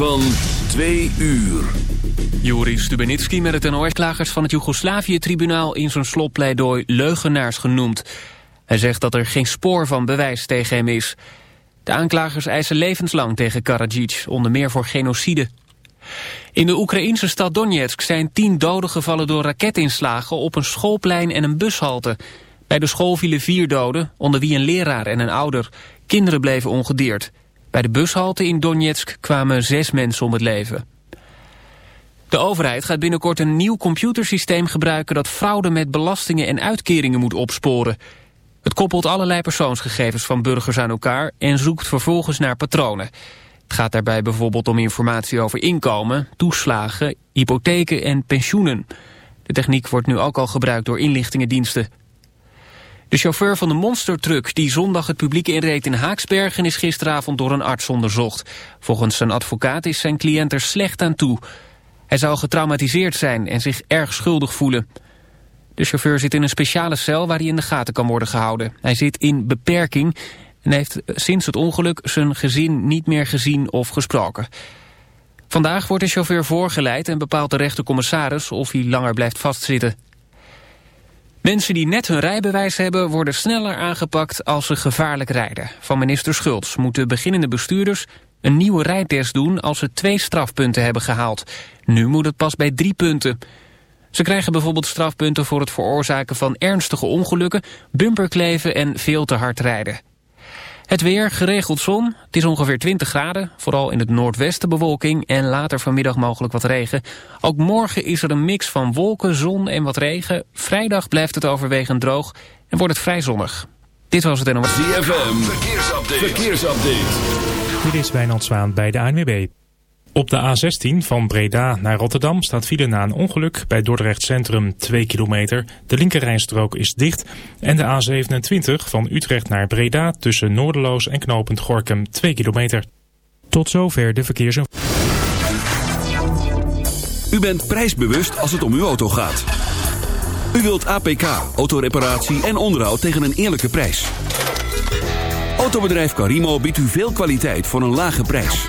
van twee uur. Joris Stubenitski met het NOS-klagers van het Joegoslavië-tribunaal... in zijn sloppleidooi leugenaars genoemd. Hij zegt dat er geen spoor van bewijs tegen hem is. De aanklagers eisen levenslang tegen Karadzic, onder meer voor genocide. In de Oekraïnse stad Donetsk zijn tien doden gevallen door raketinslagen... op een schoolplein en een bushalte. Bij de school vielen vier doden, onder wie een leraar en een ouder. Kinderen bleven ongedeerd. Bij de bushalte in Donetsk kwamen zes mensen om het leven. De overheid gaat binnenkort een nieuw computersysteem gebruiken... dat fraude met belastingen en uitkeringen moet opsporen. Het koppelt allerlei persoonsgegevens van burgers aan elkaar... en zoekt vervolgens naar patronen. Het gaat daarbij bijvoorbeeld om informatie over inkomen, toeslagen, hypotheken en pensioenen. De techniek wordt nu ook al gebruikt door inlichtingendiensten. De chauffeur van de monstertruck die zondag het publiek inreed in Haaksbergen is gisteravond door een arts onderzocht. Volgens zijn advocaat is zijn cliënt er slecht aan toe. Hij zou getraumatiseerd zijn en zich erg schuldig voelen. De chauffeur zit in een speciale cel waar hij in de gaten kan worden gehouden. Hij zit in beperking en heeft sinds het ongeluk zijn gezin niet meer gezien of gesproken. Vandaag wordt de chauffeur voorgeleid en bepaalt de rechtercommissaris of hij langer blijft vastzitten. Mensen die net hun rijbewijs hebben worden sneller aangepakt als ze gevaarlijk rijden. Van minister Schultz moeten beginnende bestuurders een nieuwe rijtest doen als ze twee strafpunten hebben gehaald. Nu moet het pas bij drie punten. Ze krijgen bijvoorbeeld strafpunten voor het veroorzaken van ernstige ongelukken, bumperkleven en veel te hard rijden. Het weer, geregeld zon. Het is ongeveer 20 graden. Vooral in het noordwesten bewolking en later vanmiddag mogelijk wat regen. Ook morgen is er een mix van wolken, zon en wat regen. Vrijdag blijft het overwegend droog en wordt het vrij zonnig. Dit was het NOS. ZFM, verkeersupdate. verkeersupdate. Dit is Wijnand Zwaan bij de ANWB. Op de A16 van Breda naar Rotterdam staat file na een ongeluk bij Dordrecht Centrum 2 kilometer. De linkerrijstrook is dicht. En de A27 van Utrecht naar Breda tussen Noorderloos en Knopend Gorkum 2 kilometer. Tot zover de verkeers... U bent prijsbewust als het om uw auto gaat. U wilt APK, autoreparatie en onderhoud tegen een eerlijke prijs. Autobedrijf Carimo biedt u veel kwaliteit voor een lage prijs.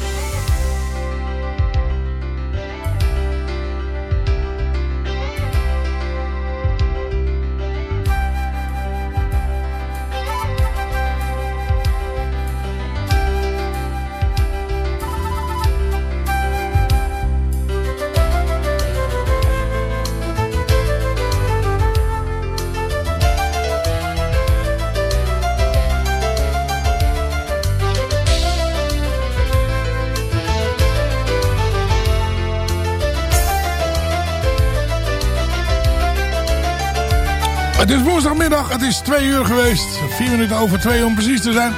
Het is woensdagmiddag, het is twee uur geweest. Vier minuten over twee om precies te zijn.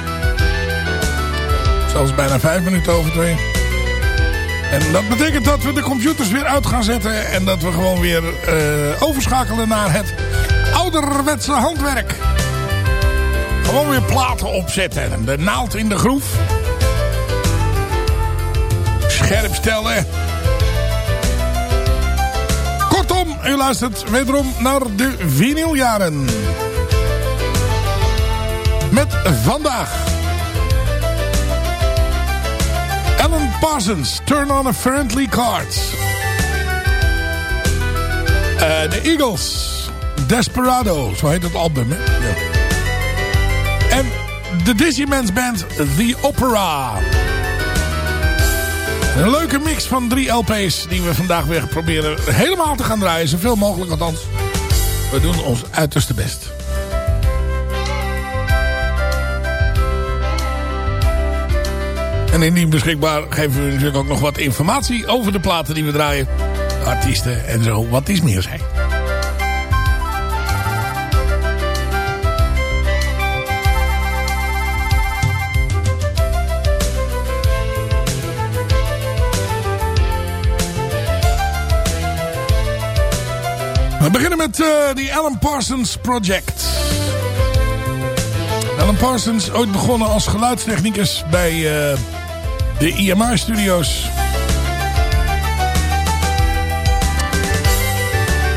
Zelfs bijna vijf minuten over twee. En dat betekent dat we de computers weer uit gaan zetten. En dat we gewoon weer uh, overschakelen naar het ouderwetse handwerk. Gewoon weer platen opzetten. De naald in de groef. Scherp stellen. U luistert wederom naar de vinyljaren. Met vandaag... Alan Parsons, Turn on a Friendly Card. Uh, de Eagles, Desperado, zo heet het album. Hè? En de Dizzyman's Band, The Opera. Een leuke mix van drie LP's die we vandaag weer proberen helemaal te gaan draaien. Zoveel mogelijk althans. We doen ons uiterste best. En indien beschikbaar geven we natuurlijk ook nog wat informatie over de platen die we draaien. Artiesten en zo, wat iets meer zijn. We beginnen met de uh, Alan Parsons Project. Alan Parsons, ooit begonnen als geluidstechnicus bij uh, de EMI Studios.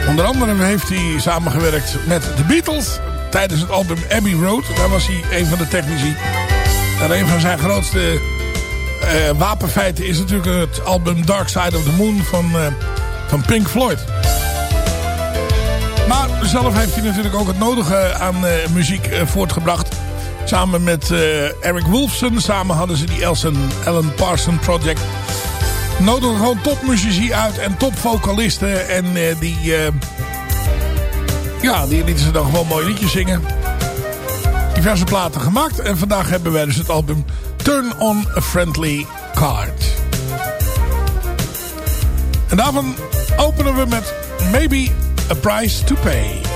Onder andere heeft hij samengewerkt met de Beatles tijdens het album Abbey Road. Daar was hij een van de technici. En een van zijn grootste uh, wapenfeiten is natuurlijk het album Dark Side of the Moon van, van Pink Floyd. Maar zelf heeft hij natuurlijk ook het nodige aan uh, muziek voortgebracht. Samen met Eric Wolfson. Samen hadden ze die Elson Alan Parson Project. Nodigden gewoon topmuzici uit en topvocalisten. En die... ja, die lieten ze dan gewoon mooie liedjes zingen. Diverse platen gemaakt. En vandaag hebben wij dus het album Turn on a Friendly Card. En daarvan openen we met Maybe a Price to Pay.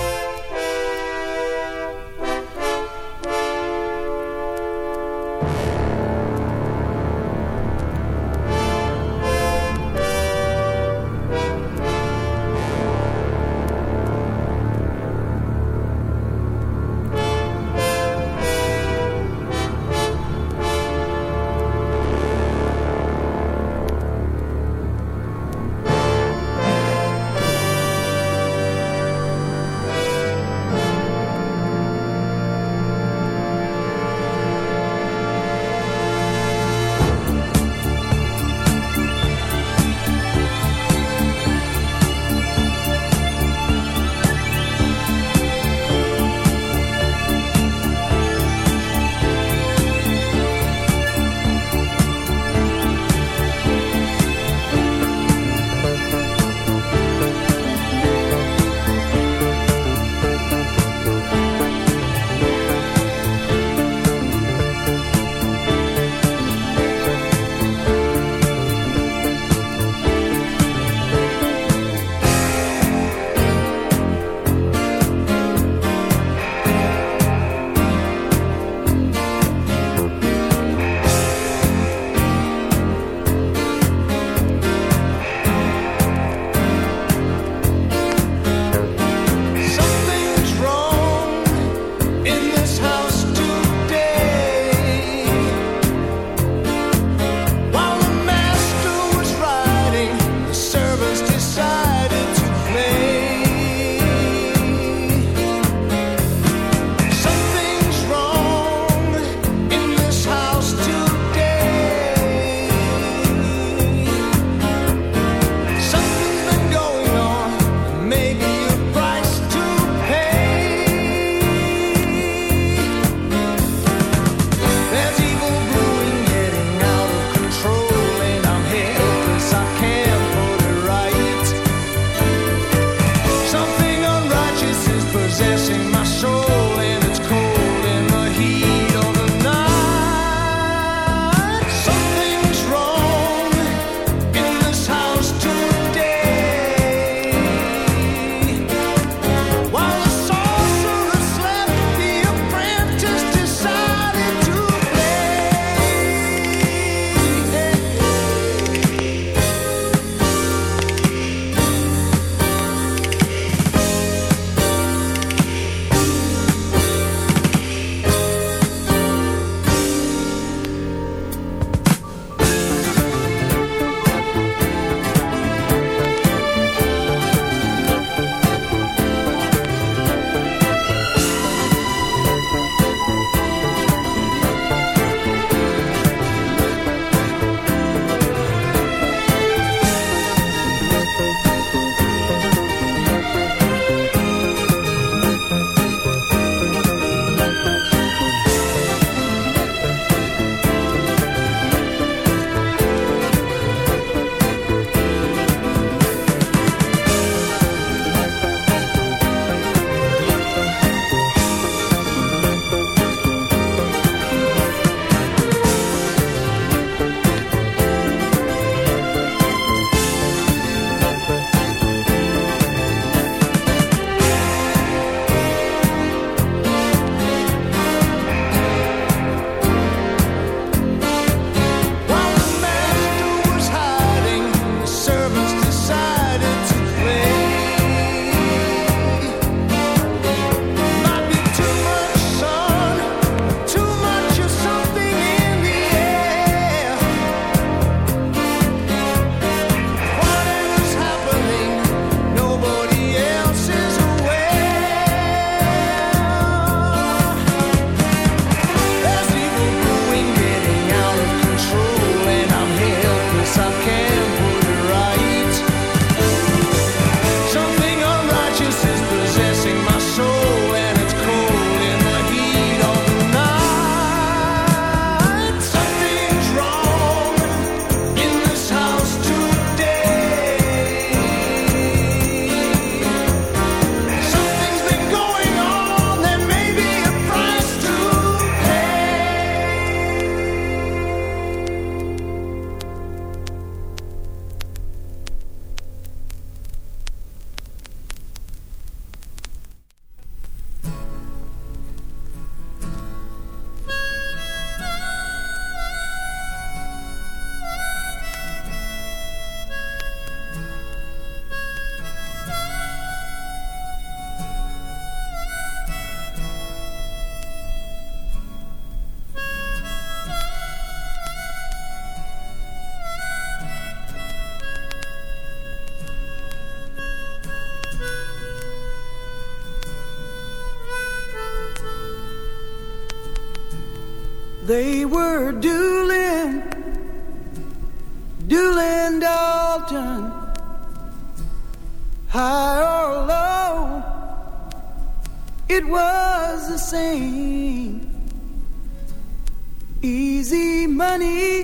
Easy money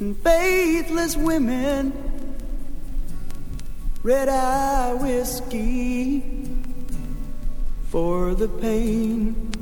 and faithless women, red eye whiskey for the pain.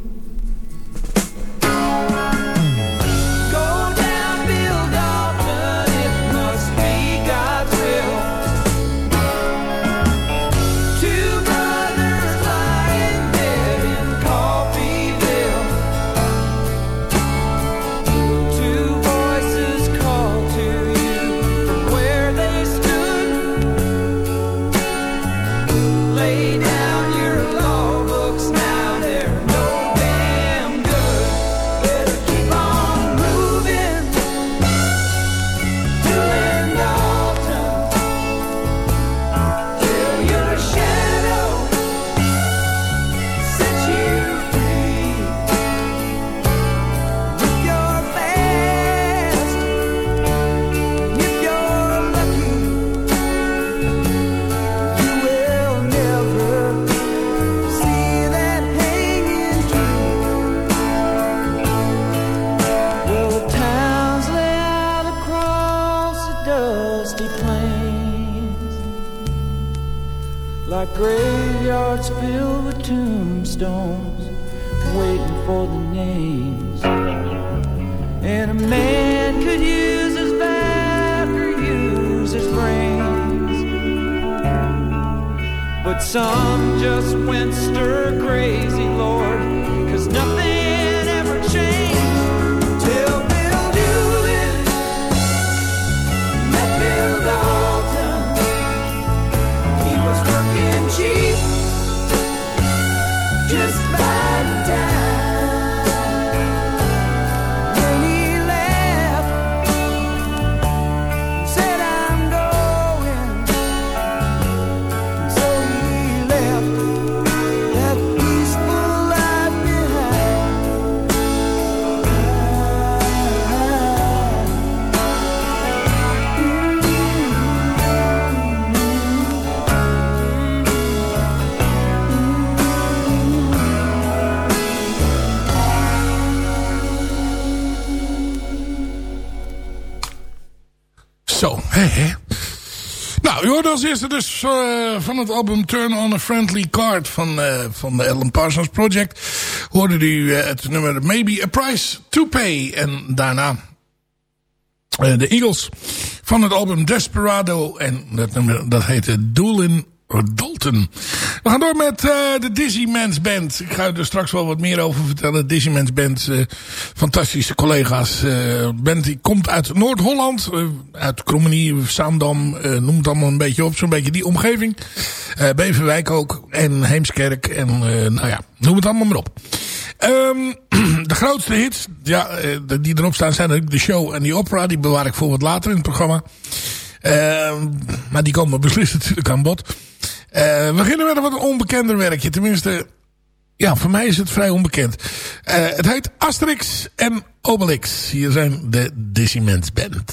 tombstones, waiting for the names. And a man could use his back or use his brains. But some just went stir crazy. Als eerste dus uh, van het album Turn on a Friendly Card van, uh, van de Alan Parsons Project. Hoorde u uh, het nummer Maybe a Price to Pay. En daarna de Eagles van het album Desperado. En dat nummer dat heette Doolin Dalton. We gaan door met uh, de Man's Band. Ik ga er straks wel wat meer over vertellen. Dizzy Man's Band, uh, fantastische collega's. Uh, band die komt uit Noord-Holland. uit Krommenie, Saandam, noem het allemaal een beetje op. Zo'n beetje die omgeving. Beverwijk ook. En Heemskerk. En nou ja, noem het allemaal maar op. Um, de grootste hits ja, die erop staan zijn de show en die opera. Die bewaar ik voor wat later in het programma. Uh, maar die komen beslist natuurlijk aan bod. Eh, we beginnen met een wat onbekender werkje. Tenminste, ja, voor mij is het vrij onbekend. Eh, het heet Asterix en Obelix. Hier zijn de Dissiments Band.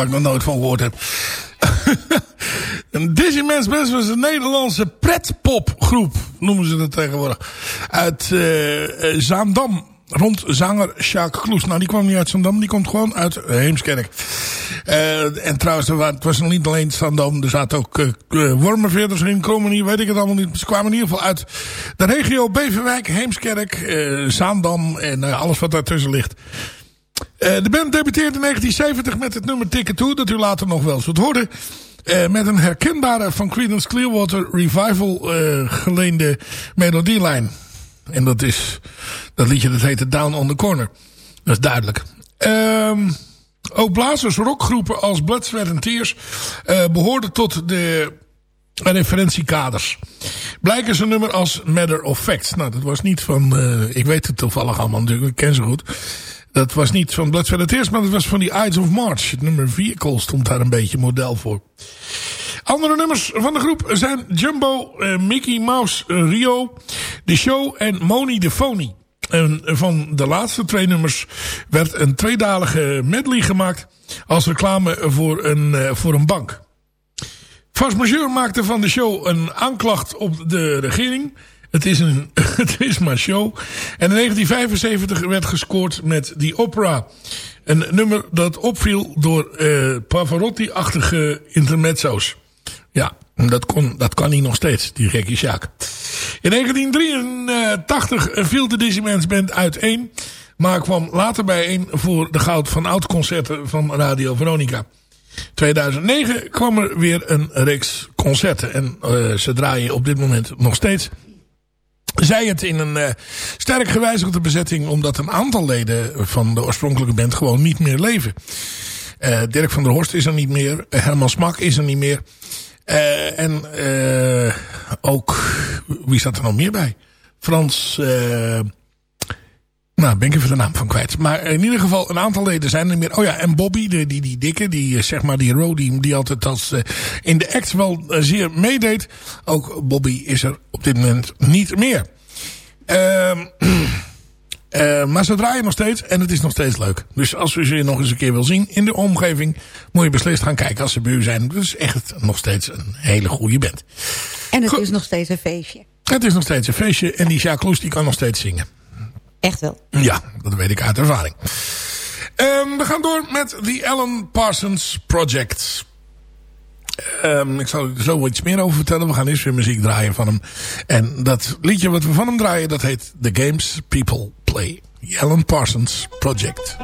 waar ik nog nooit van gehoord heb. Een Dizzy Man's Best was een Nederlandse pretpopgroep, noemen ze dat tegenwoordig. Uit eh, eh, Zaandam, rond zanger Sjaak Kloes. Nou, die kwam niet uit Zaandam, die komt gewoon uit Heemskerk. Eh, en trouwens, het was nog niet alleen Zaandam, er zaten ook eh, Wormerveerders in, komen weet ik het allemaal niet. Ze kwamen in ieder geval uit de regio Beverwijk, Heemskerk, eh, Zaandam en alles wat daartussen ligt. Eh, de band debuteerde in 1970 met het nummer Ticket Toe, dat u later nog wel zult horen. Eh, met een herkenbare van Creedence Clearwater Revival eh, geleende melodielijn. En dat is, dat liedje dat heette Down on the Corner. Dat is duidelijk. Ehm ook blazers rockgroepen als Blood, Sweat and Tears eh, behoorden tot de referentiekaders. Blijken ze een nummer als Matter of Fact. Nou, dat was niet van, ik weet het toevallig allemaal natuurlijk, ik ken ze goed. Dat was niet van Blood, and Tears, maar dat was van die Ides of March. Het nummer Vehicle stond daar een beetje model voor. Andere nummers van de groep zijn Jumbo, eh, Mickey Mouse, eh, Rio, The Show en Moni de Phony. En van de laatste twee nummers werd een tweedalige medley gemaakt als reclame voor een, eh, voor een bank. Force Majeure maakte van de show een aanklacht op de regering. Het is, een, het is maar show. En in 1975 werd gescoord met The Opera. Een nummer dat opviel door eh, Pavarotti-achtige intermezzo's. Ja, dat, kon, dat kan hij nog steeds, die gekke Sjaak. In 1983 viel de Dizzyman's Band uiteen. Maar kwam later bijeen voor de Goud van Oud concerten van Radio Veronica. 2009 kwam er weer een reeks concerten. En uh, ze draaien op dit moment nog steeds. Zij het in een uh, sterk gewijzigde bezetting. Omdat een aantal leden van de oorspronkelijke band gewoon niet meer leven. Uh, Dirk van der Horst is er niet meer. Herman Smak is er niet meer. Uh, en ook, wie zat er nog meer bij? Frans, nou, ben ik even de naam van kwijt. Maar in ieder geval, een aantal leden zijn er meer. Oh ja, en Bobby, die, die dikke, die, eh, zeg maar, die Rodie, die altijd als, eh, in de act wel eh, zeer meedeed. Ook Bobby is er op dit moment niet meer. Ehm, maar ze draaien nog steeds en het is nog steeds leuk. Dus als u ze nog eens een keer wil zien in de omgeving... moet je beslist gaan kijken als ze bij u zijn. Het is echt nog steeds een hele goede band. En het is nog steeds een feestje. Het is nog steeds een feestje en die Jacques Loes, die kan nog steeds zingen. Echt wel. Ja, dat weet ik uit ervaring. Ehm, we gaan door met The Alan Parsons Project. Ehm, ik zal er zo iets meer over vertellen. We gaan eerst weer muziek draaien van hem. En dat liedje wat we van hem draaien, dat heet The Games People Play. The Alan Parsons Project.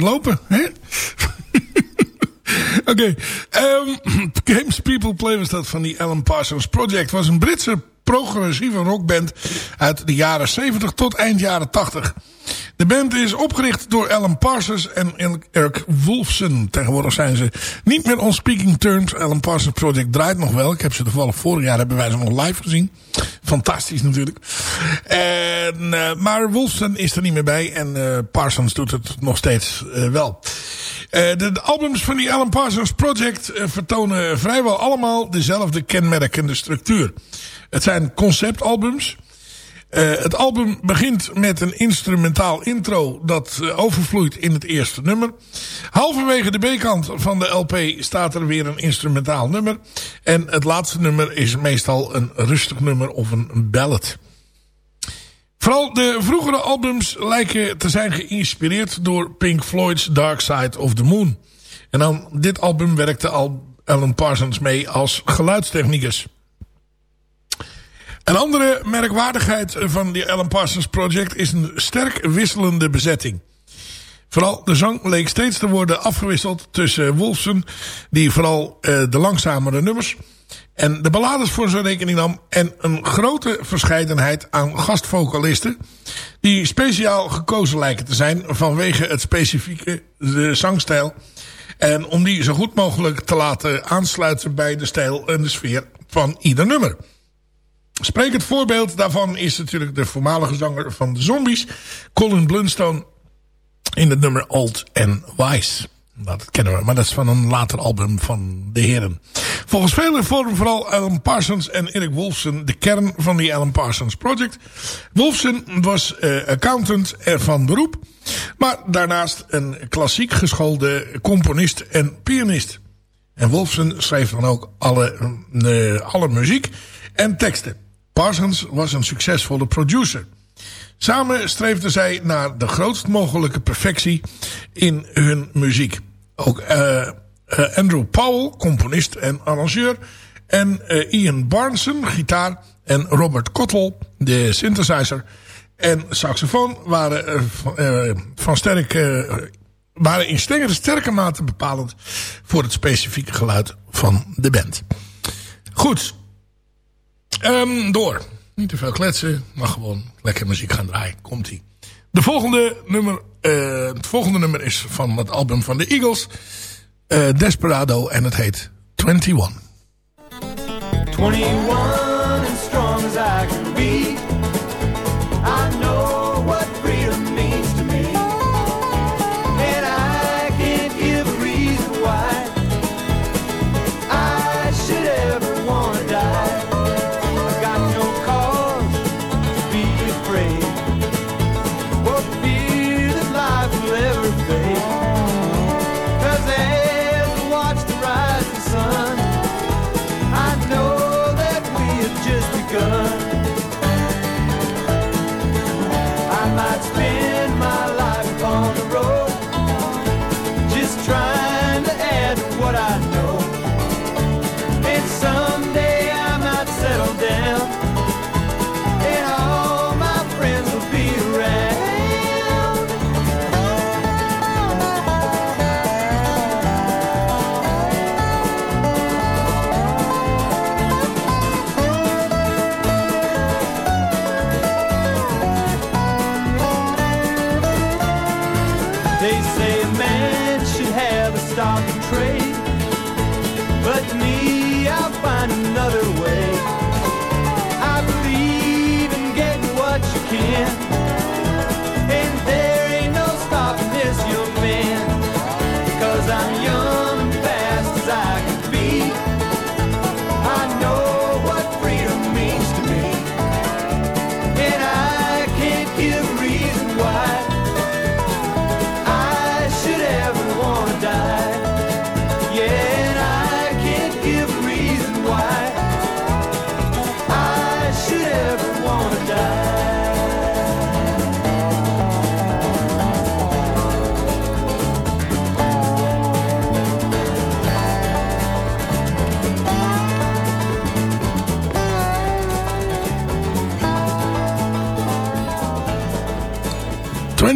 lopen. Oké. Ehm, okay. Games People Play dat van die Alan Parsons Project. Was een Britse progressieve rockband uit de jaren 70 tot eind jaren 80. De band is opgericht door Alan Parsons en Eric Wolfson. Tegenwoordig zijn ze niet meer on speaking terms. Alan Parsons Project draait nog wel. Ik heb ze toevallig vorig jaar hebben wij ze nog live gezien. Fantastisch natuurlijk. En, uh, maar Wolfson is er niet meer bij. En uh, Parsons doet het nog steeds uh, wel. De, de, albums van die Alan Parsons Project vertonen vrijwel allemaal dezelfde kenmerkende structuur. Het zijn conceptalbums. Het album begint met een instrumentaal intro dat overvloeit in het eerste nummer. Halverwege de B-kant van de LP staat er weer een instrumentaal nummer. En het laatste nummer is meestal een rustig nummer of een ballad. Vooral de vroegere albums lijken te zijn geïnspireerd door Pink Floyd's Dark Side of the Moon. En aan dit album werkte al Alan Parsons mee als geluidstechnicus. Een andere merkwaardigheid van die Alan Parsons Project is een sterk wisselende bezetting. Vooral de zang leek steeds te worden afgewisseld tussen Wolfson, die vooral uh, de langzamere nummers en de ballades voor zijn rekening nam. En een grote verscheidenheid aan gastvocalisten, die speciaal gekozen lijken te zijn vanwege het specifieke zangstijl. En om die zo goed mogelijk te laten aansluiten bij de stijl en de sfeer van ieder nummer. Sprekend voorbeeld daarvan is natuurlijk de voormalige zanger van de Zombies, Colin Blunstone, in het nummer Old and Wise. Dat kennen we, maar dat is van een later album van de heren. Volgens velen vormen vooral Alan Parsons en Eric Wolfson de kern van die Alan Parsons Project. Wolfson was uh, accountant van beroep, maar daarnaast een klassiek geschoolde componist en pianist. En Wolfson schreef dan ook alle, uh, alle muziek en teksten. Parsons was een succesvolle producer. Samen streefden zij naar de grootst mogelijke perfectie in hun muziek. Ook uh, uh, Andrew Powell, componist en arrangeur. En uh, Ian Barneson, gitaar. En Robert Cottle, de synthesizer. En saxofoon waren, van sterk, waren in sterke, sterke mate bepalend voor het specifieke geluid van de band. Goed, Um, door. Niet te veel kletsen, maar gewoon lekker muziek gaan draaien. Komt ie. De volgende nummer, uh, het volgende nummer is van het album van de Eagles. Uh, Desperado en het heet 21. 21 and strong as I can be.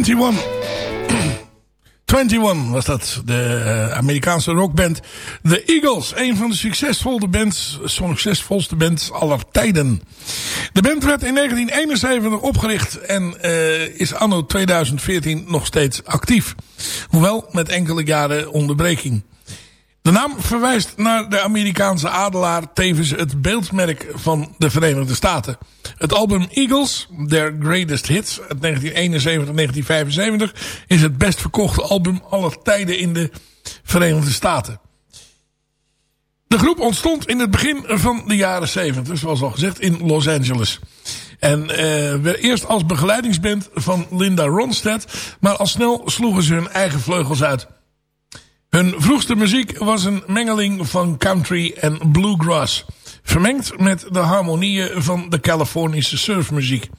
21. 21 was dat, de eh, Amerikaanse rockband The Eagles. Een van de succesvolste bands, succesvolste bands aller tijden. De band werd in 1971 opgericht en eh, is anno 2014 nog steeds actief. Hoewel met enkele jaren onderbreking. De naam verwijst naar de Amerikaanse adelaar, tevens het beeldmerk van de Verenigde Staten. Het album Eagles, Their Greatest Hits, uit 1971-1975, is het best verkochte album aller tijden in de Verenigde Staten. De groep ontstond in het begin van de jaren 70, zoals al gezegd, in Los Angeles. En uh, eerst als begeleidingsband van Linda Ronstadt, maar al snel sloegen ze hun eigen vleugels uit. Hun vroegste muziek was een mengeling van country en bluegrass. Vermengd met de harmonieën van de Californische surfmuziek.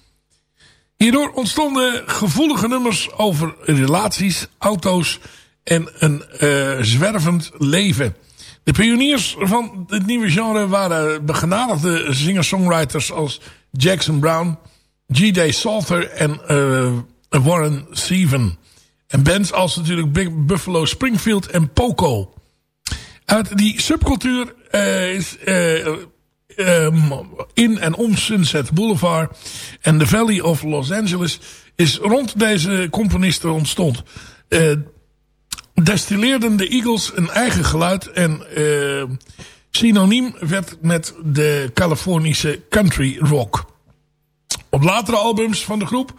Hierdoor ontstonden gevoelige nummers over relaties, auto's en een uh, zwervend leven. De pioniers van het nieuwe genre waren begenadigde singer-songwriters als Jackson Brown, G.J. Salter en uh, Warren Seven. En bands als natuurlijk Big Buffalo Springfield en Poco. Uit die subcultuur uh, is uh, um, in en om Sunset Boulevard en de Valley of Los Angeles is rond deze componisten ontstond. Uh, destilleerden de Eagles een eigen geluid en synoniem werd met de Californische country rock. Op latere albums van de groep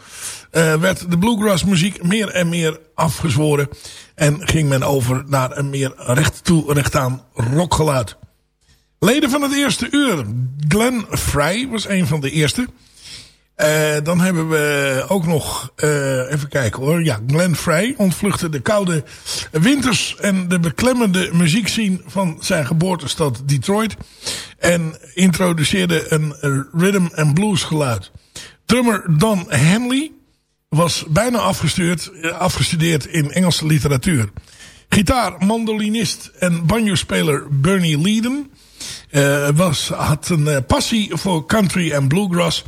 uh, werd de bluegrass muziek meer en meer afgezworen. En ging men over naar een meer recht toe rockgeluid. Leden van het eerste uur. Glenn Fry was een van de eerste. Uh, dan hebben we ook nog, uh, even kijken hoor. Ja, Glenn Frey ontvluchtte de koude winters en de beklemmende muziekscene van zijn geboortestad Detroit. En introduceerde een rhythm and blues geluid. Drummer Don Henley was bijna afgestudeerd, afgestudeerd in Engelse literatuur. Gitaar, mandolinist en banjo-speler Bernie Leeden uh, was, had een uh, passie voor country en bluegrass.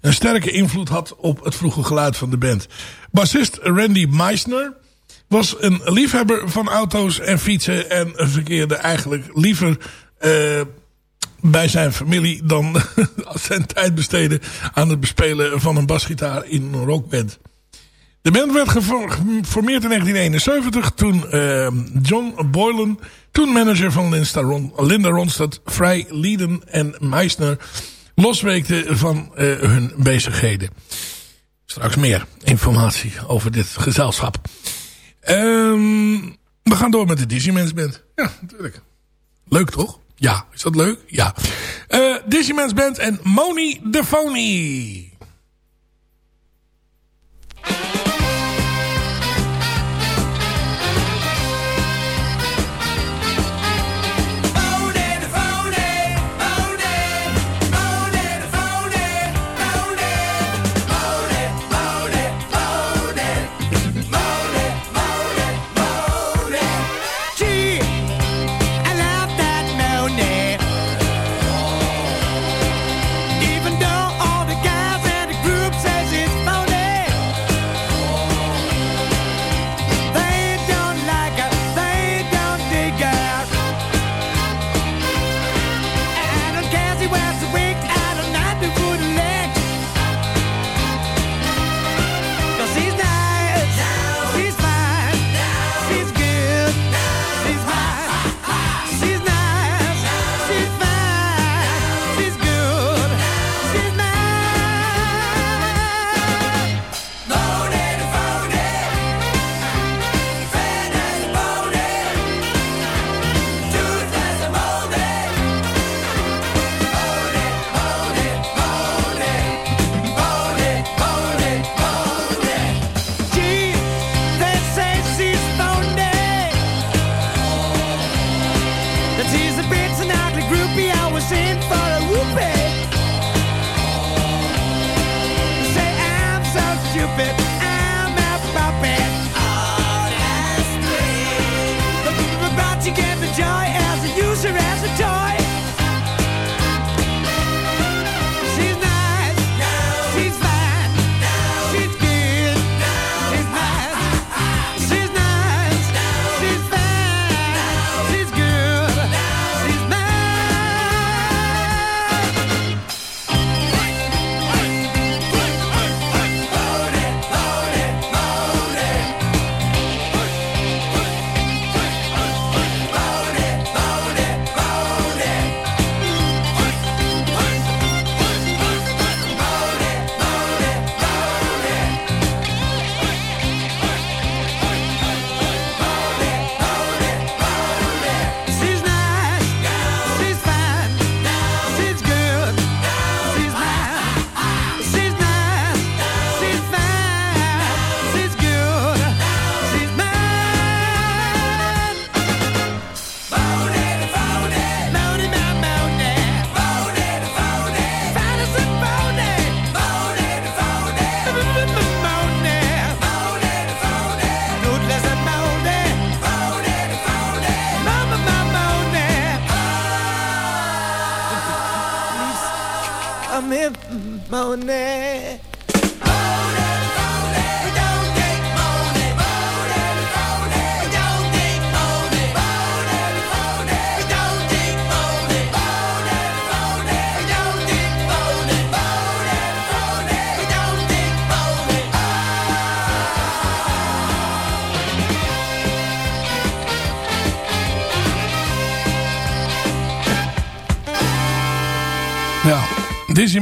Een sterke invloed had op het vroege geluid van de band. Bassist Randy Meisner was een liefhebber van auto's en fietsen en verkeerde eigenlijk liever bij zijn familie dan zijn tijd besteden aan het bespelen van een basgitaar in een rockband. De band werd geformeerd in 1971 toen uh, John Boylan, toen manager van Linda Ronstadt, Vrij Lieden en Meisner losweekte van uh, hun bezigheden. Straks meer informatie over dit gezelschap. Um, we gaan door met de Digimens Band. Ja, natuurlijk. Leuk toch? Ja, is dat leuk? Ja. Uh, Digimens Band en Moni de Phony.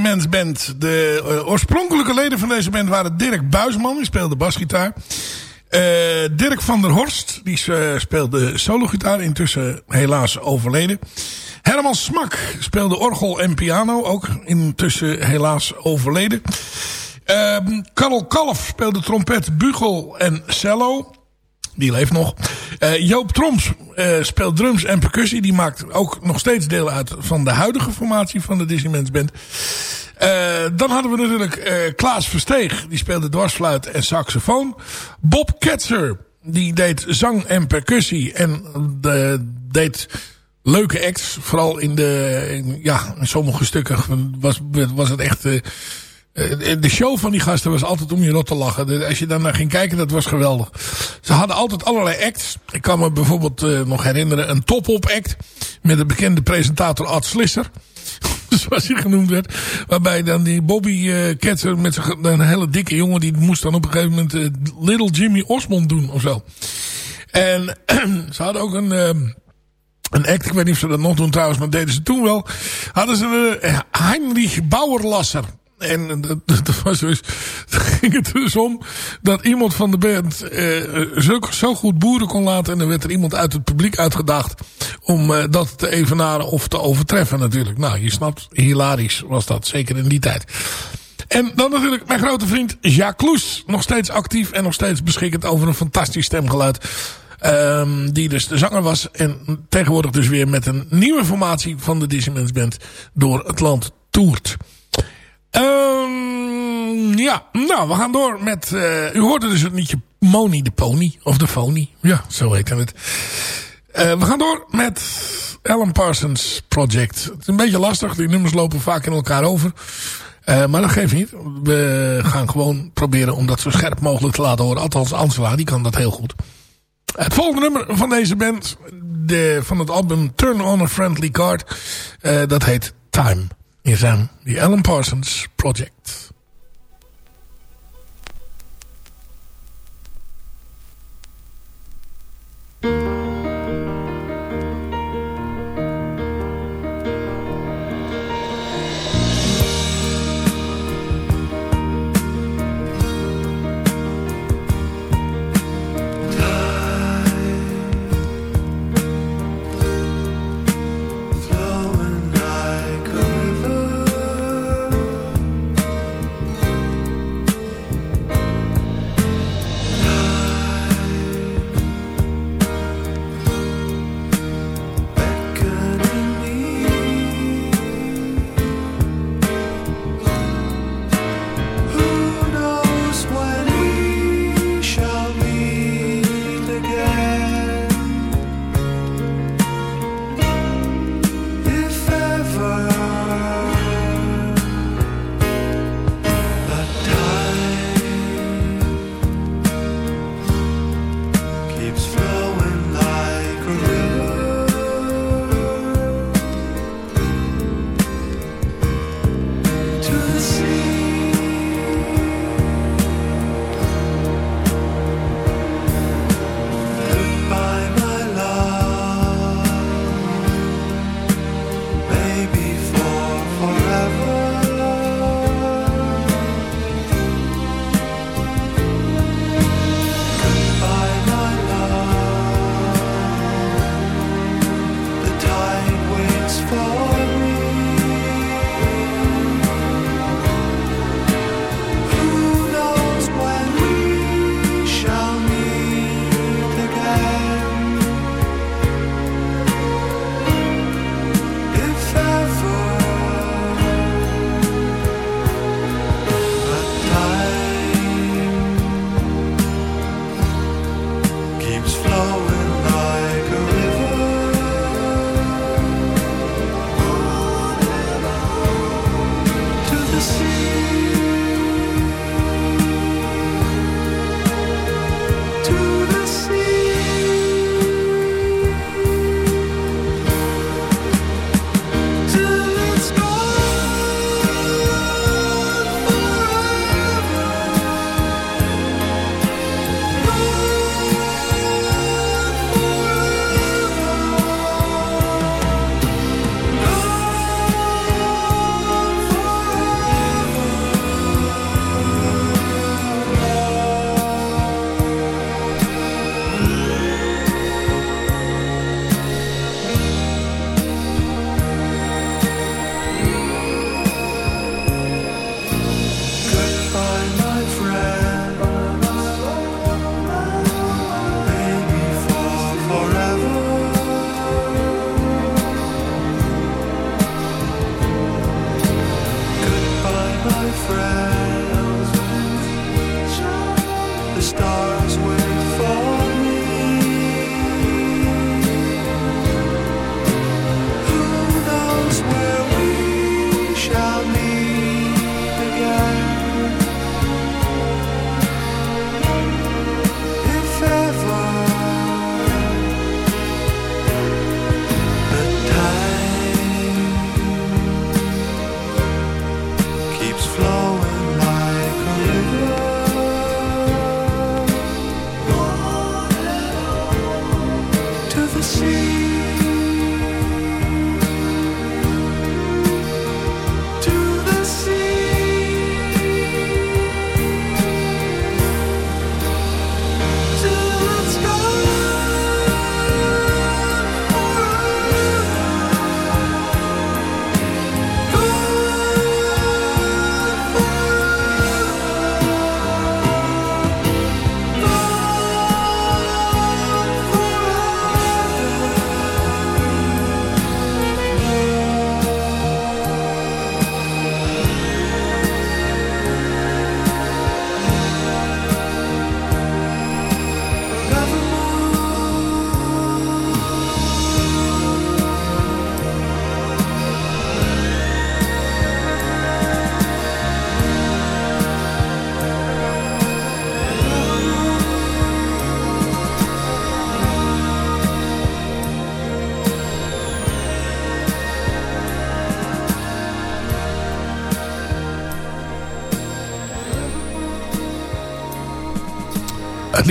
Dizzyman's Band. De eh, oorspronkelijke leden van deze band waren Dirk Buisman, die speelde basgitaar. Eh, Dirk van der Horst, die eh, speelde sologitaar, intussen helaas overleden. Herman Smak speelde orgel en piano, ook intussen helaas overleden. Ehm Karel Kalf speelde trompet, bugel en cello. Die leeft nog. Eh, Joop Troms eh, speelt drums en percussie. Die maakt ook nog steeds deel uit van de huidige formatie van de Disneylands Band. Eh, dan hadden we natuurlijk Klaas Versteeg. Die speelde dwarsfluit en saxofoon. Bob Ketzer. Die deed zang en percussie. En de, deed leuke acts. Vooral in, de, ja, in sommige stukken was, was het echt... eh, de show van die gasten was altijd om je rot te lachen. Als je daar naar ging kijken, dat was geweldig. Ze hadden altijd allerlei acts. Ik kan me bijvoorbeeld eh, nog herinneren een top-op act. Met de bekende presentator Ad Slisser. Zoals hij genoemd werd. Waarbij dan die Bobby eh Ketzer met een hele dikke jongen. Die moest dan op een gegeven moment Little Jimmy Osmond doen of zo. En ze hadden ook een... ehm, een act, ik weet niet of ze dat nog doen trouwens, maar deden ze toen wel. Hadden ze Heinrich Bauerlasser. En eh, dat, was dus, ging het dus om dat iemand van de band uh, zo, zo goed boeren kon laten. En dan werd er iemand uit het publiek uitgedaagd om uh, dat te evenaren of te overtreffen natuurlijk. Nou, je snapt, hilarisch was dat, zeker in die tijd. En dan natuurlijk mijn grote vriend Jacques Kloes. Nog steeds actief en nog steeds beschikkend over een fantastisch stemgeluid. Um, die dus de zanger was. En tegenwoordig dus weer met een nieuwe formatie van de Disneylands Band door het land toert. Um, ja, nou, we gaan door met... Uh, u hoorde dus het liedje Moni de Pony. Of de Phony. Ja, zo heet het. Uh, we gaan door met Alan Parsons Project. Het is een beetje lastig. Die nummers lopen vaak in elkaar over. Uh, maar dat geeft niet. We gaan gewoon proberen om dat zo scherp mogelijk te laten horen. Althans, Angela, die kan dat heel goed. Het volgende nummer van deze band, de, van het album Turn on a Friendly Card, dat heet Time. Hier zijn de Alan Parsons Project.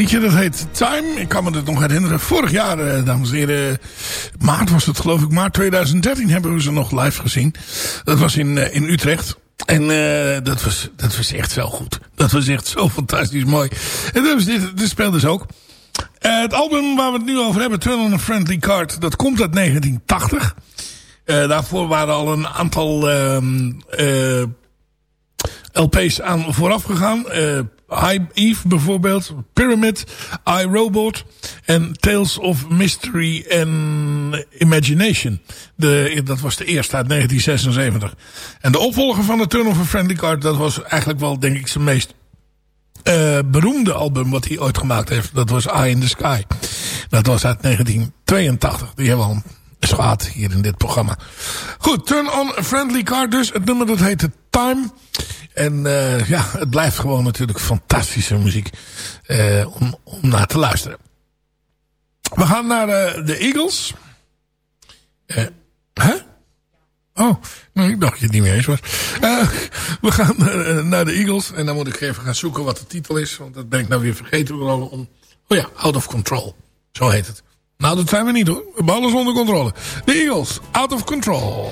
Liedje dat heet Time. Ik kan me het nog herinneren. Vorig jaar, eh, dames en heren. Maart was het geloof ik. Maart 2013 hebben we ze nog live gezien. Dat was in, eh, in Utrecht. En uh, dat, was, dat was echt wel goed. Dat was echt zo fantastisch mooi. En dat dit, dit speelde dus ook. Het album waar we het nu over hebben, Turn on a Friendly Card, dat komt uit 1980. Uh, daarvoor waren al een aantal uh, LP's aan vooraf gegaan. High Eve bijvoorbeeld, Pyramid, iRobot en Tales of Mystery and Imagination. De, dat was de eerste uit 1976. En de opvolger van de a Friendly Card, dat was eigenlijk wel denk ik zijn meest uh, beroemde album wat hij ooit gemaakt heeft. Dat was Eye in the Sky. Dat was uit 1982. Die hebben we al gehad hier in dit programma. Goed, Turn on a Friendly Card dus. Het nummer dat heet Time. En uh, ja, het blijft gewoon natuurlijk fantastische muziek uh, om, om naar te luisteren. We gaan naar uh, de Eagles. Huh? Oh, nee, ik dacht je het niet mee eens was. we gaan naar de Eagles. En dan moet ik even gaan zoeken wat de titel is. Want dat ben ik nou weer vergeten. Om... Oh ja, Out of Control. Zo heet het. Nou, dat zijn we niet hoor. We hebben onder controle. De Eagles, Out of Control.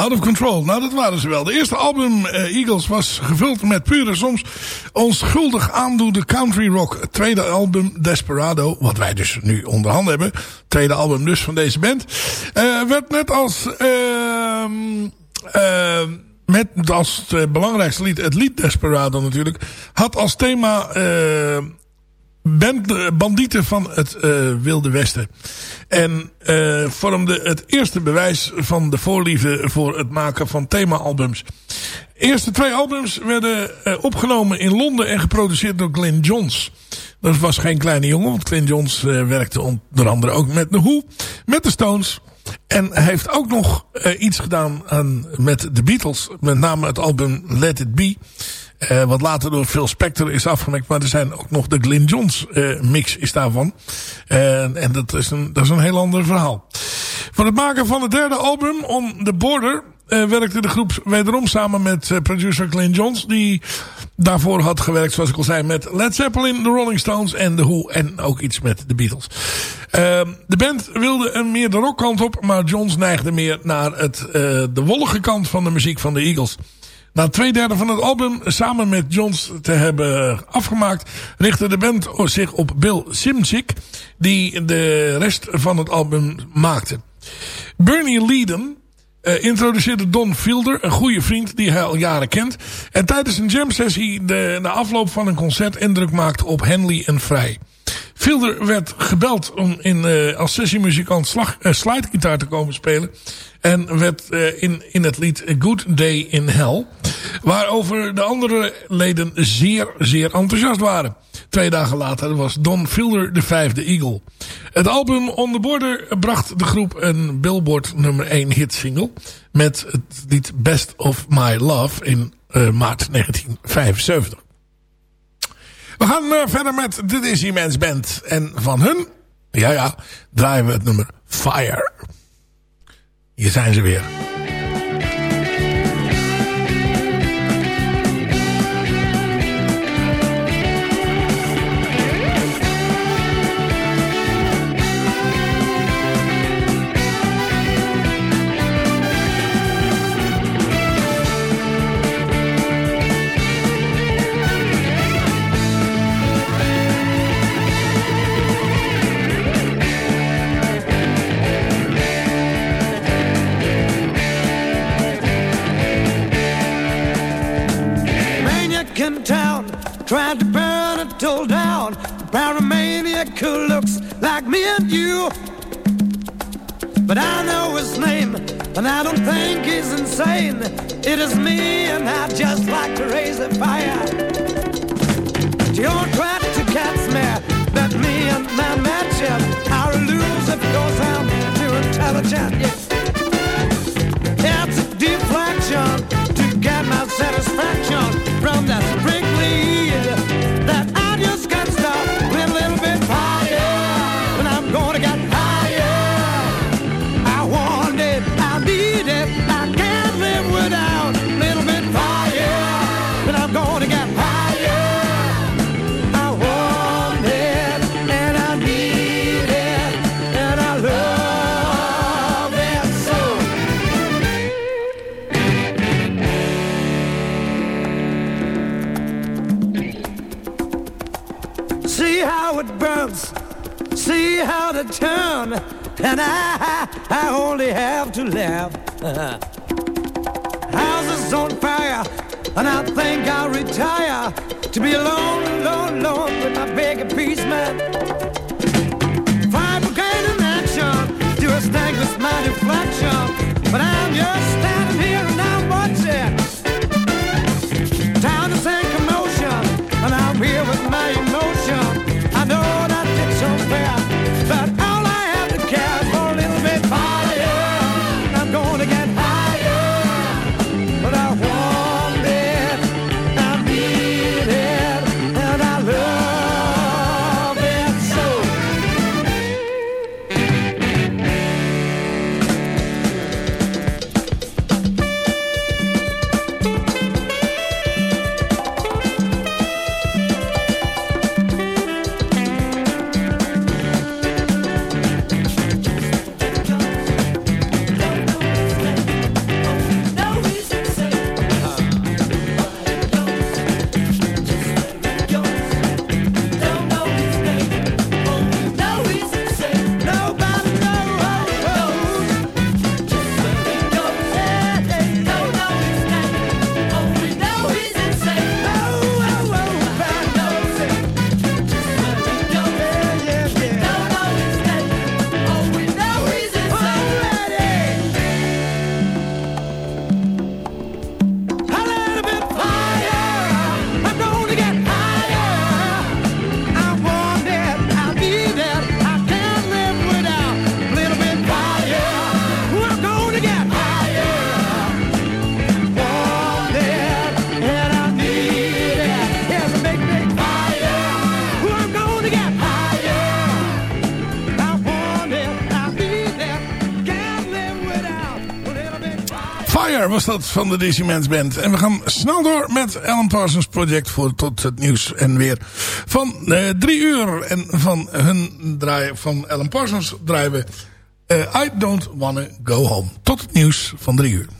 Out of Control. Nou, dat waren ze wel. De eerste album eh, Eagles was gevuld met pure, soms onschuldig aandoende country rock. Het tweede album Desperado, wat wij dus nu onder handen hebben. Tweede album dus van deze band. eh, werd net als... eh, met als het belangrijkste lied, het lied Desperado natuurlijk, had als thema eh, band, eh, bandieten van het eh, Wilde Westen. En eh, vormde het eerste bewijs van de voorliefde voor het maken van thema-albums. De eerste twee albums werden opgenomen in Londen en geproduceerd door Glenn Johns. Dat was geen kleine jongen, want Glenn Johns werkte onder andere ook met The Who, met de Stones. En hij heeft ook nog iets gedaan aan, met de Beatles. Met name het album Let It Be. Eh, wat later door Phil Spector is afgemaakt. Maar er zijn ook nog de Glyn Johns eh, mix is daarvan. En dat is, een, dat is een heel ander verhaal. Voor het maken van het derde album, On The Border... eh, werkte de groep wederom samen met producer Glyn Johns. Die daarvoor had gewerkt, zoals ik al zei, met Led Zeppelin, de Rolling Stones en The Who. En ook iets met de Beatles. Eh, de band wilde een meer de rockkant op. Maar Johns neigde meer naar het, de wollige kant van de muziek van de Eagles. Na twee derde van het album samen met Johns te hebben afgemaakt... richtte de band zich op Bill Simzik... die de rest van het album maakte. Bernie Leadon eh, introduceerde Don Fielder, een goede vriend die hij al jaren kent... en tijdens een jam sessie de, na afloop van een concert indruk maakte op Henley en Vrij. Fielder werd gebeld om in, eh, als sessiemuzikant slag, uh, slidegitaar te komen spelen. En werd uh, in, in het lied A Good Day in Hell. Waarover de andere leden zeer, zeer enthousiast waren. Twee dagen later was Don Fielder de vijfde Eagle. Het album On The Border bracht de groep een Billboard nummer 1 hit single. Met het lied Best of My Love in maart 1975. We gaan uh, verder met de Dizzy Man's Band. En van hun, ja ja, draaien we het nummer Fire. Hier zijn ze weer. Who looks like me and you. But I know his name, and I don't think he's insane. It is me, and I just like to raise a fire. Don't try to catch me, that me and my matchup. I'll lose, of course, I'm too intelligent. Yeah. It's a deflection to get my satisfaction from that prickly and I, I only have to laugh. Houses on fire, and I think I'll retire to be alone, alone, alone with my big man. Fire brigade in action, do a stank with my deflection, but I'm just standing van de Dizzy Mans Band. En we gaan snel door met Alan Parsons Project voor tot het nieuws en weer van eh, drie uur. En van hun draaien, van Alan Parsons draaien we eh, I Don't Wanna Go Home. Tot het nieuws van drie uur.